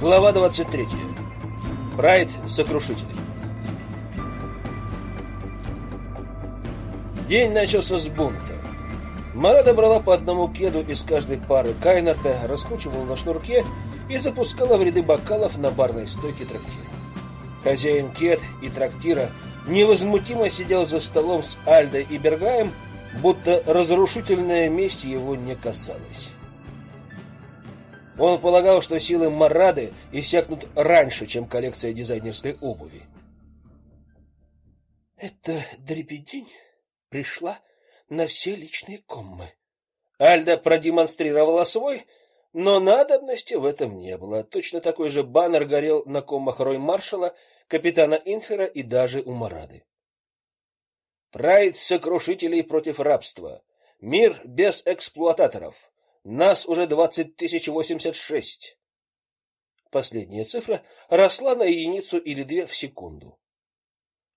Глава 23. Прайд сокрушителей. День начался с бунта. Марада брала по одному кеду из каждой пары Кайнарта, раскручивала на шнурке и запускала в ряды бокалов на барной стойке трактира. Хозяин кед и трактира невозмутимо сидел за столом с Альдой и Бергаем, будто разрушительная месть его не касалась. Он полагал, что силы Марады иссякнут раньше, чем коллекция дизайнерской обуви. Эта дребедень пришла на все личные коммы. Альда продемонстрировала свой, но надобности в этом не было. Точно такой же баннер горел на коммах Рой-маршала, капитана Инфера и даже у Марады. Прайд сокрушителей против рабства. Мир без эксплуататоров. Нас уже двадцать тысяч восемьдесят шесть. Последняя цифра росла на единицу или две в секунду.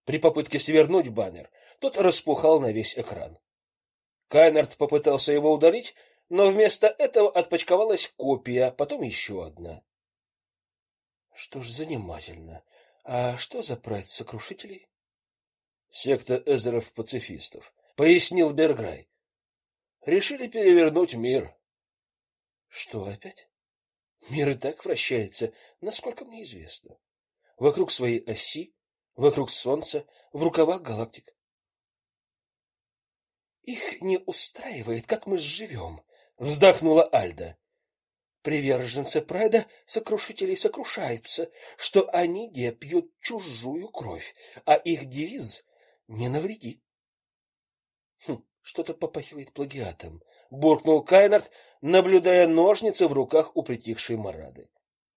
При попытке свернуть баннер тот распухал на весь экран. Кайнард попытался его удалить, но вместо этого отпочковалась копия, потом еще одна. Что ж, занимательно. А что за прайд сокрушителей? Секта эзеров-пацифистов, пояснил Берграй. Решили перевернуть мир. Что опять? Мир и так вращается, насколько мне известно. Вокруг своей оси, вокруг солнца, в рукавах галактик. Их не устраивает, как мы живем, вздохнула Альда. Приверженцы Прайда сокрушителей сокрушаются, что они где пьют чужую кровь, а их девиз не навреди. Хм, что-то попахивает плагиатом, буркнул Кайнард, наблюдая ножницы в руках у притихшей Марады.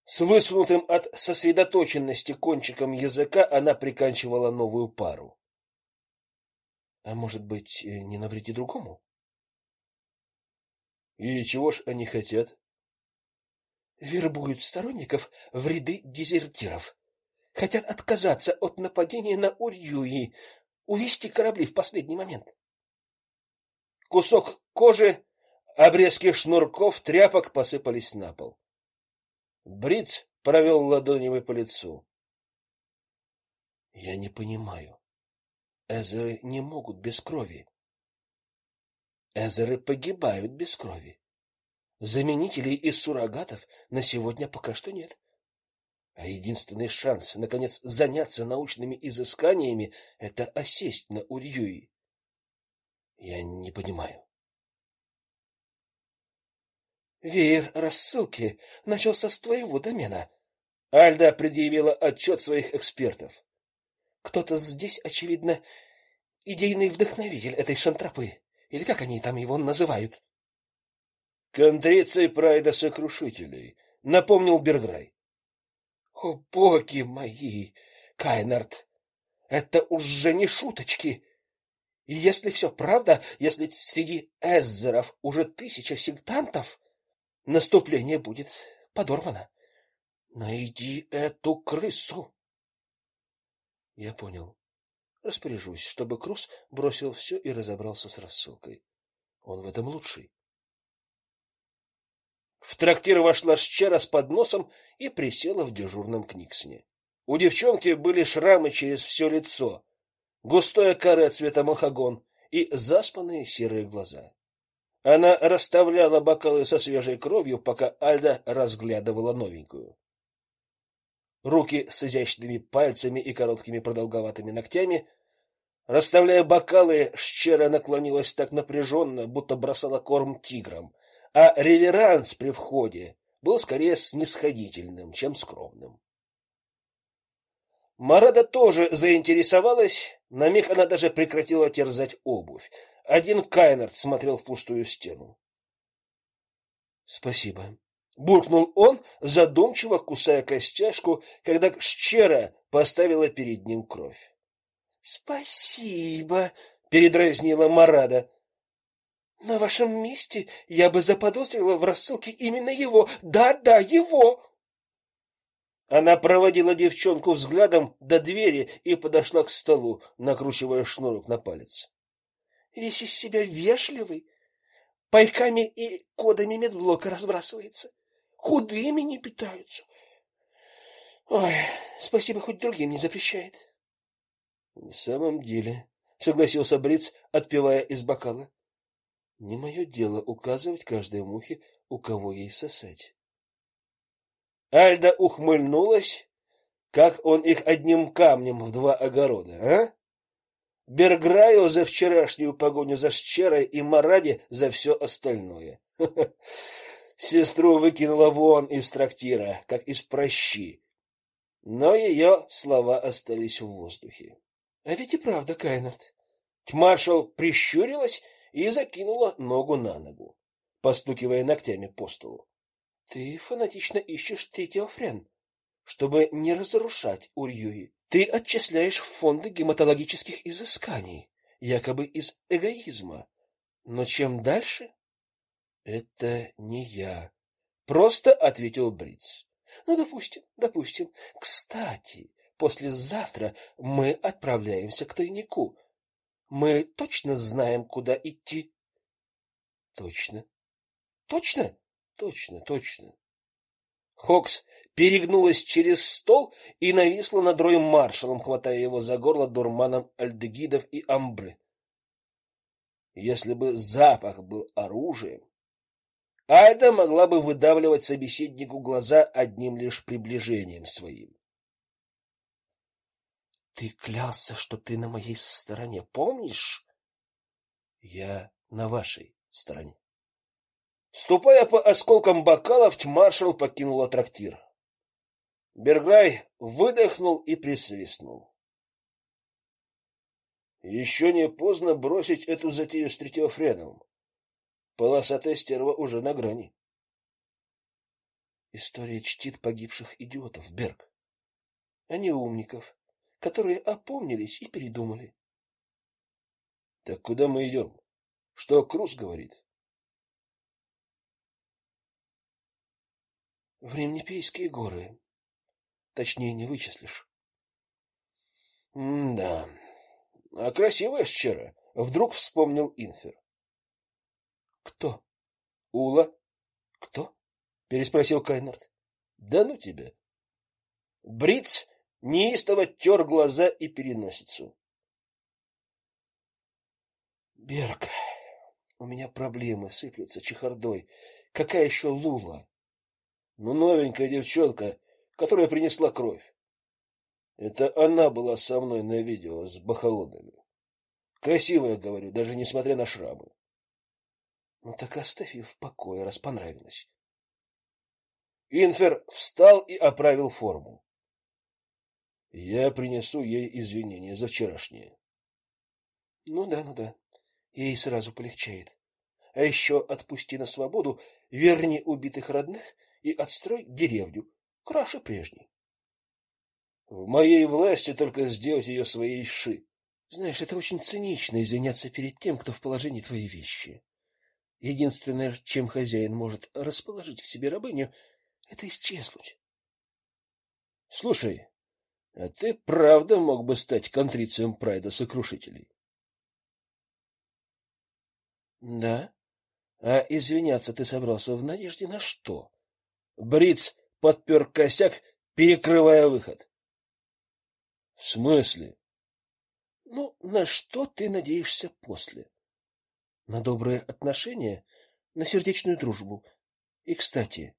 С высунутым от сосредоточенности кончиком языка она приканчивала новую пару. А может быть, э, не навреди другому? И чего ж они хотят? Вербуют сторонников в ряды дезертиров. Хотят отказаться от нападения на Урьюи, увести корабли в последний момент кусок кожи, обрезки шнурков, тряпок посыпались на пол. Бриц провел ладонями по лицу. Я не понимаю. Эзеры не могут без крови. Эзеры погибают без крови. Заменителей из суррогатов на сегодня пока что нет. А единственный шанс наконец заняться научными изысканиями это осесть на Урьюи. Я не понимаю. Веер рассылки начался с твоего домена. Альда предъявила отчет своих экспертов. Кто-то здесь, очевидно, идейный вдохновитель этой шантропы, или как они там его называют. Контрицей прайда сокрушителей, напомнил Берграй. О, боги мои, Кайнард, это уже не шуточки. И если все правда, если среди эззеров уже тысяча сектантов, наступление будет подорвано. Найди эту крысу. Я понял. Распоряжусь, чтобы Крус бросил все и разобрался с рассылкой. Он в этом лучший. В трактир вошла Шчера с подносом и присела в дежурном книгсне. У девчонки были шрамы через все лицо, густое каре цвета махагон и заспанные серые глаза. Она расставляла бокалы со свежей кровью, пока Альда разглядывала новенькую. Руки с изящными пальцами и короткими продолговатыми ногтями, расставляя бокалы, Щера наклонилась так напряженно, будто бросала корм тиграм, а реверанс при входе был скорее снисходительным, чем скромным. Марада тоже заинтересовалась, на миг она даже прекратила терзать обувь. Один Кайнард смотрел в пустую стену. Спасибо, буркнул он, задумчиво кусая костяшку, когда Шчера поставила перед ним кровь. Спасибо, передразнила Марада. На вашем месте я бы заподозрила в рассылке именно его. Да-да, его. Она проводила девчонку взглядом до двери и подошла к столу, накручивая шнурок на палец. Весь из себя вежливый, пайками и кодами медблока разбрасывается. Худыми не питаются. Ой, спасибо, хоть другим не запрещает. В самом деле, согласился Бриц, отпивая из бокала. Не мое дело указывать каждой мухе, у кого ей сосать. Альда ухмыльнулась, как он их одним камнем в два огорода, а? Берграю за вчерашнюю погоню за Щерой и Маради за все остальное. Сестру выкинула вон из трактира, как из прощи. Но ее слова остались в воздухе. А ведь и правда, Кайнард. Маршал прищурилась и закинула ногу на ногу, постукивая ногтями по столу. Ты фанатично ищешь третьего френ, чтобы не разрушать Урьюи. Ты отчисляешь фонды гематологических изысканий, якобы из эгоизма. Но чем дальше? Это не я, просто ответил Бриц. Ну, допустим, допустим. Кстати, послезавтра мы отправляемся к тайнику. Мы точно знаем, куда идти. Точно. Точно? Точно, точно. Хокс перегнулась через стол и нависла над роем маршалом, хватая его за горло дурманом альдегидов и амбры. Если бы запах был оружием, Альда могла бы выдавливать собеседнику глаза одним лишь приближением своим. Ты клялся, что ты на моей стороне, помнишь? Я на вашей стороне. Ступая по осколкам бокалов, маршал покинула трактир. Берграй выдохнул и присвистнул. Еще не поздно бросить эту затею с Третьеофреновым. Полосатая стерва уже на грани. История чтит погибших идиотов, Берг, а не умников, которые опомнились и передумали. Так куда мы идем? Что Круз говорит? В Римнепейские горы. Точнее, не вычислишь. М-да. А красивая вчера, вдруг вспомнил Инфер. Кто? Ула? Кто? переспросил Кайнард. Да ну тебя. Бриц неистово тер глаза и переносицу. Берг, у меня проблемы сыплются чехардой. Какая еще Лула? Ну, новенькая девчонка, которая принесла кровь. Это она была со мной на видео с бахаонами. Красивая, говорю, даже несмотря на шрамы. Ну так оставь ее в покое, раз понравилось. Инфер встал и оправил форму. Я принесу ей извинения за вчерашнее. Ну да, ну да. Ей сразу полегчает. А еще отпусти на свободу, верни убитых родных и отстрой деревню, краше прежней. В моей власти только сделать ее своей ши. Знаешь, это очень цинично извиняться перед тем, кто в положении твоей вещи. Единственное, чем хозяин может расположить к себе рабыню, это исчезнуть. Слушай, а ты правда мог бы стать контрицием прайда сокрушителей? Да. А извиняться ты собрался в надежде на что? Бриц подпер косяк, перекрывая выход. В смысле? Ну, на что ты надеешься после? На добрые отношения, на сердечную дружбу. И, кстати,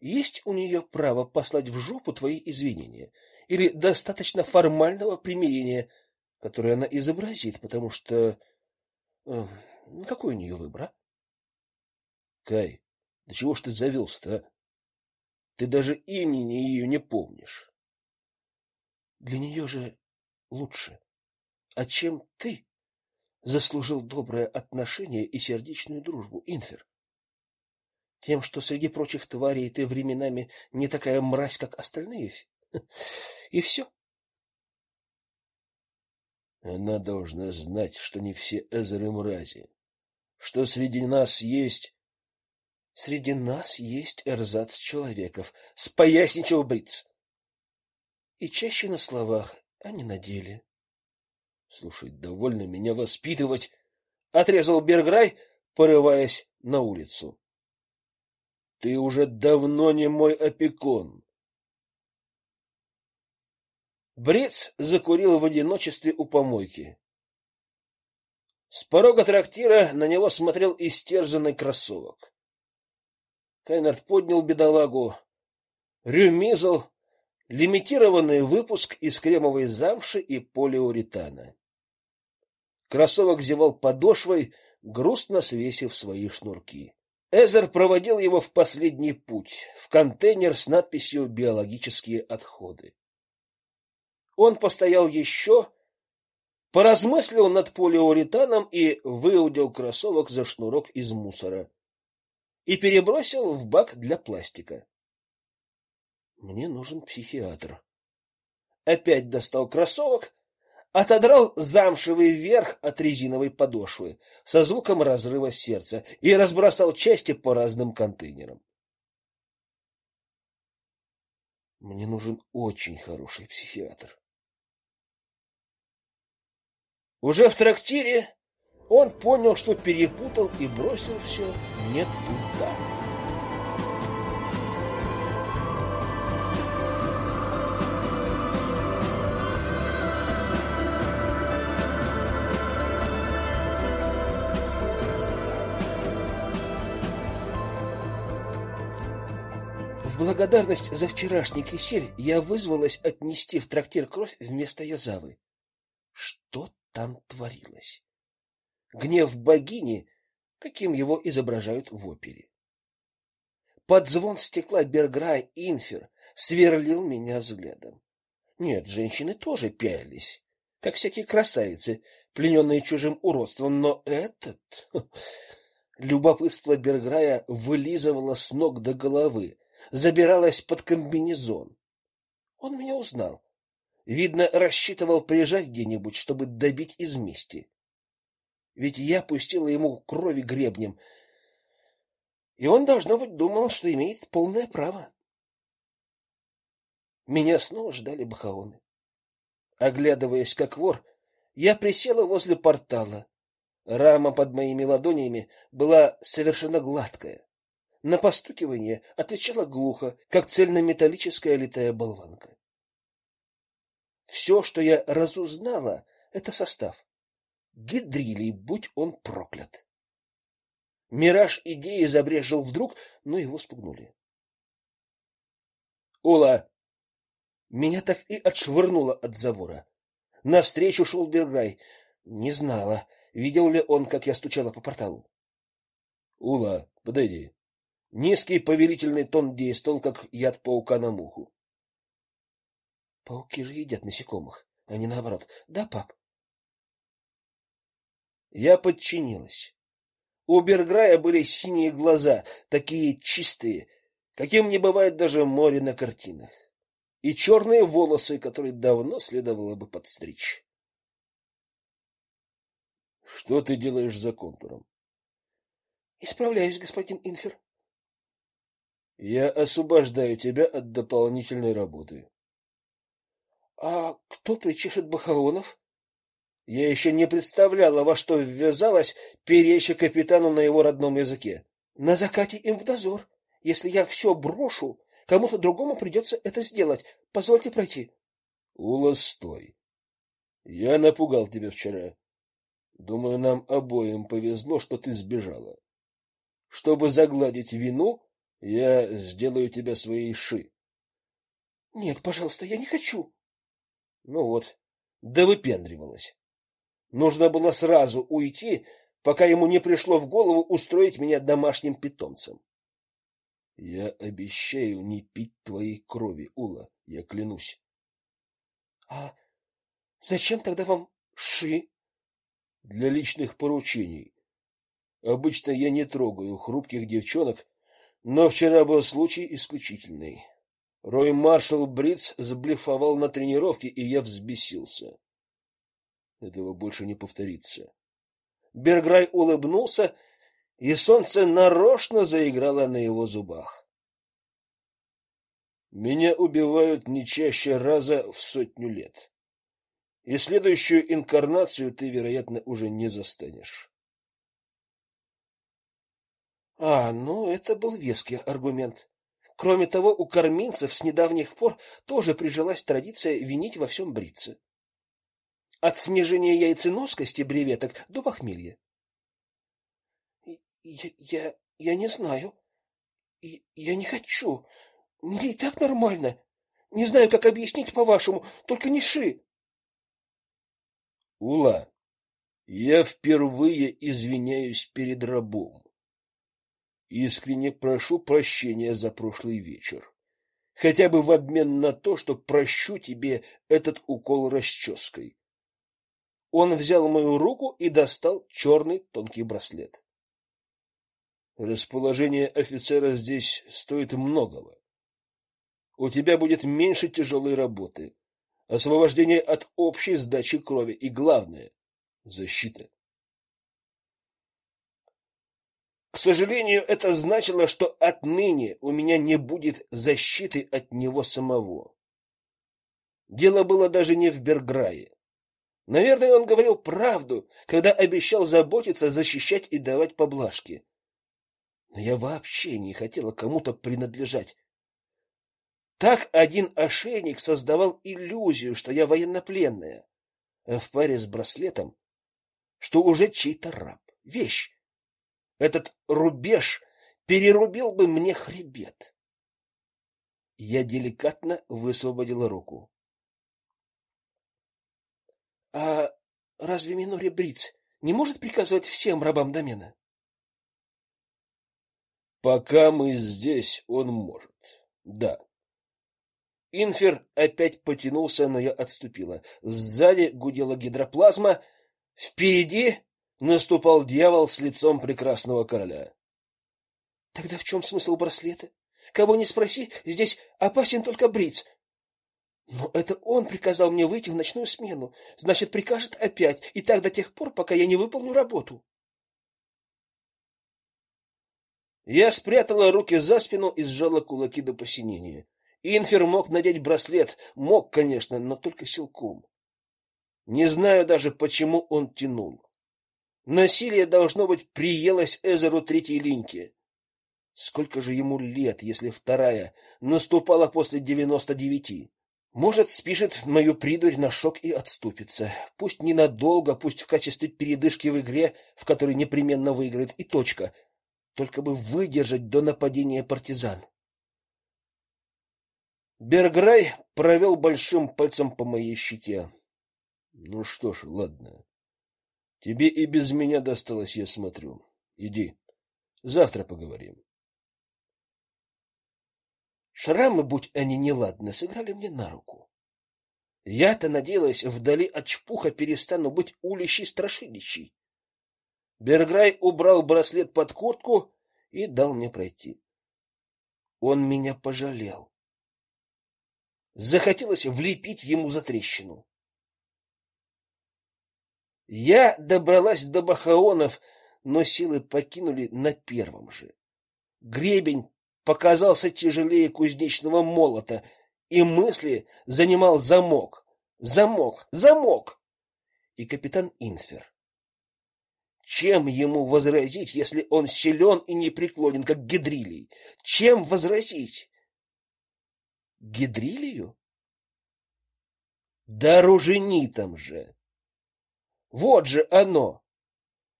есть у нее право послать в жопу твои извинения или достаточно формального примирения, которое она изобразит, потому что э, какой у нее выбор? А? Кай, да чего ж ты завелся-то, а? Ты даже имени ее не помнишь. Для нее же лучше. А чем ты заслужил доброе отношение и сердечную дружбу, Инфер? Тем, что среди прочих тварей ты временами не такая мразь, как остальные? И все. Она должна знать, что не все эзеры мрази, что среди нас есть Среди нас есть эрзац человеков, споясничал Бриц. И чаще на словах, а не на деле. Слушай, довольно меня воспитывать, отрезал Берграй, порываясь на улицу. Ты уже давно не мой опекун. Бриц закурил в одиночестве у помойки. С порога трактира на него смотрел истерзанный кроссовок. Кайнард поднял бедолагу. Рюмизл, лимитированный выпуск из кремовой замши и полиуретана. Кроссовок зевал подошвой, грустно свесив свои шнурки. Эзер проводил его в последний путь, в контейнер с надписью «Биологические отходы». Он постоял еще, поразмыслил над полиуретаном и выудил кроссовок за шнурок из мусора и перебросил в бак для пластика. Мне нужен психиатр. Опять достал кроссовок отодрал замшевый верх от резиновой подошвы со звуком разрыва сердца и разбросал части по разным контейнерам. Мне нужен очень хороший психиатр. Уже в трактире он понял, что перепутал и бросил все не туда. благодарность за вчерашний кисель я вызвалась отнести в трактир кровь вместо язавы. Что там творилось? Гнев богини, каким его изображают в опере. Под звон стекла Берграй Инфер сверлил меня взглядом. Нет, женщины тоже пялились, как всякие красавицы, плененные чужим уродством, но этот любопытство Берграя вылизывало с ног до головы, забиралась под комбинезон. Он меня узнал. Видно, рассчитывал прижать где-нибудь, чтобы добить из мести. Ведь я пустила ему крови гребнем, и он, должно быть, думал, что имеет полное право. Меня снова ждали бахаоны. Оглядываясь как вор, я присела возле портала. Рама под моими ладонями была совершенно гладкая. На постукивание отвечала глухо, как цельнометаллическая литая болванка. Все, что я разузнала, это состав. Гидрилий, будь он проклят. Мираж идеи забрежил вдруг, но его спугнули. Ула! Меня так и отшвырнуло от забора. Навстречу шел Берграй. Не знала, видел ли он, как я стучала по порталу. Ула, подойди. Низкий повелительный тон действовал, как яд паука на муху. Пауки же едят насекомых, а не наоборот. Да, пап? Я подчинилась. У Берграя были синие глаза, такие чистые, каким не бывает даже море на картинах, и черные волосы, которые давно следовало бы подстричь. Что ты делаешь за контуром? Исправляюсь, господин Инфер. Я освобождаю тебя от дополнительной работы. А кто причешет Бахаонов? Я еще не представляла, во что ввязалась, переча капитану на его родном языке. На закате им в дозор. Если я все брошу, кому-то другому придется это сделать. Позвольте пройти. Ула, стой. Я напугал тебя вчера. Думаю, нам обоим повезло, что ты сбежала. Чтобы загладить вину, я сделаю тебя своей ши. Нет, пожалуйста, я не хочу. Ну вот, да выпендривалась. Нужно было сразу уйти, пока ему не пришло в голову устроить меня домашним питомцем. Я обещаю не пить твоей крови, Ула, я клянусь. А зачем тогда вам ши? Для личных поручений. Обычно я не трогаю хрупких девчонок но вчера был случай исключительный. Рой Маршал Бриц заблефовал на тренировке, и я взбесился. Этого больше не повторится. Берграй улыбнулся, и солнце нарочно заиграло на его зубах. Меня убивают не чаще раза в сотню лет. И следующую инкарнацию ты, вероятно, уже не застанешь. А, ну это был веский аргумент. Кроме того, у корминцев с недавних пор тоже прижилась традиция винить во всем бриться. От снижения яйценоскости бреветок до похмелья. Я, я, я не знаю. Я, я не хочу. Мне и так нормально. Не знаю, как объяснить по-вашему, только не ши. Ула, я впервые извиняюсь перед рабом. Искренне прошу прощения за прошлый вечер. Хотя бы в обмен на то, что прощу тебе этот укол расческой. Он взял мою руку и достал черный тонкий браслет. Расположение офицера здесь стоит многого. У тебя будет меньше тяжелой работы, освобождение от общей сдачи крови и главное защита. К сожалению, это значило, что отныне у меня не будет защиты от него самого. Дело было даже не в Берграе. Наверное, он говорил правду, когда обещал заботиться, защищать и давать поблажки. Но я вообще не хотела кому-то принадлежать. Так один ошейник создавал иллюзию, что я военнопленная, а в паре с браслетом, что уже чей-то раб, вещь этот рубеж перерубил бы мне хребет. Я деликатно высвободила руку. А разве Минори Бриц не может приказывать всем рабам домена? Пока мы здесь, он может. Да. Инфер опять потянулся, но я отступила. Сзади гудела гидроплазма, впереди наступал дьявол с лицом прекрасного короля. Тогда в чем смысл браслета? Кого не спроси, здесь опасен только Бриц. Но это он приказал мне выйти в ночную смену, значит, прикажет опять, и так до тех пор, пока я не выполню работу. Я спрятала руки за спину и сжала кулаки до посинения. Инфер мог надеть браслет, мог, конечно, но только силком. Не знаю даже, почему он тянул. Насилие, должно быть, приелось Эзеру Третьей Линьке. Сколько же ему лет, если вторая наступала после девяносто девяти? Может, спишет мою придурь на шок и отступится. Пусть ненадолго, пусть в качестве передышки в игре, в которой непременно выиграет, и точка. Только бы выдержать до нападения партизан. Берграй провел большим пальцем по моей щеке. Ну что ж, ладно. Тебе и без меня досталось, я смотрю. Иди. Завтра поговорим. Шрамы, будь они неладны, сыграли мне на руку. Я-то надеялась, вдали от чпуха перестану быть улищей страшилищей. Берграй убрал браслет под куртку и дал мне пройти. Он меня пожалел. Захотелось влепить ему за трещину. Я добралась до Бахаонов, но силы покинули на первом же. Гребень показался тяжелее кузнечного молота, и мысли занимал замок. Замок, замок. И капитан Инфер. Чем ему возразить, если он силен и непреклонен, как Гидрилий? Чем возразить? Гидрилию? Да руженитам же. Вот же оно.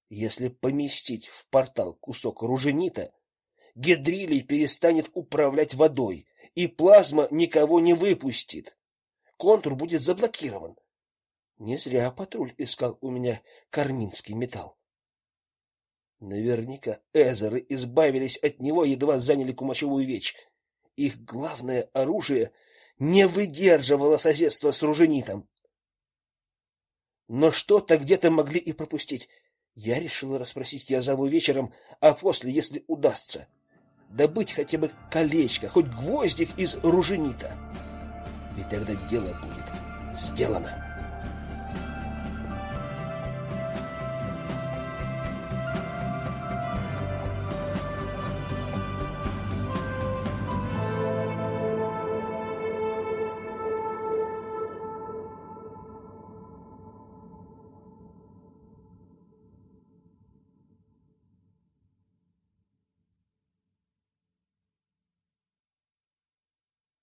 Если поместить в портал кусок руженита, гидрилий перестанет управлять водой, и плазма никого не выпустит. Контур будет заблокирован. Не зря патруль искал у меня карминский металл. Наверняка эзеры избавились от него, едва заняли Кумачевую вечь. Их главное оружие не выдерживало соседства с руженитом но что-то где-то могли и пропустить. Я решила расспросить Язаву вечером, а после, если удастся, добыть хотя бы колечко, хоть гвоздик из руженита. И тогда дело будет сделано.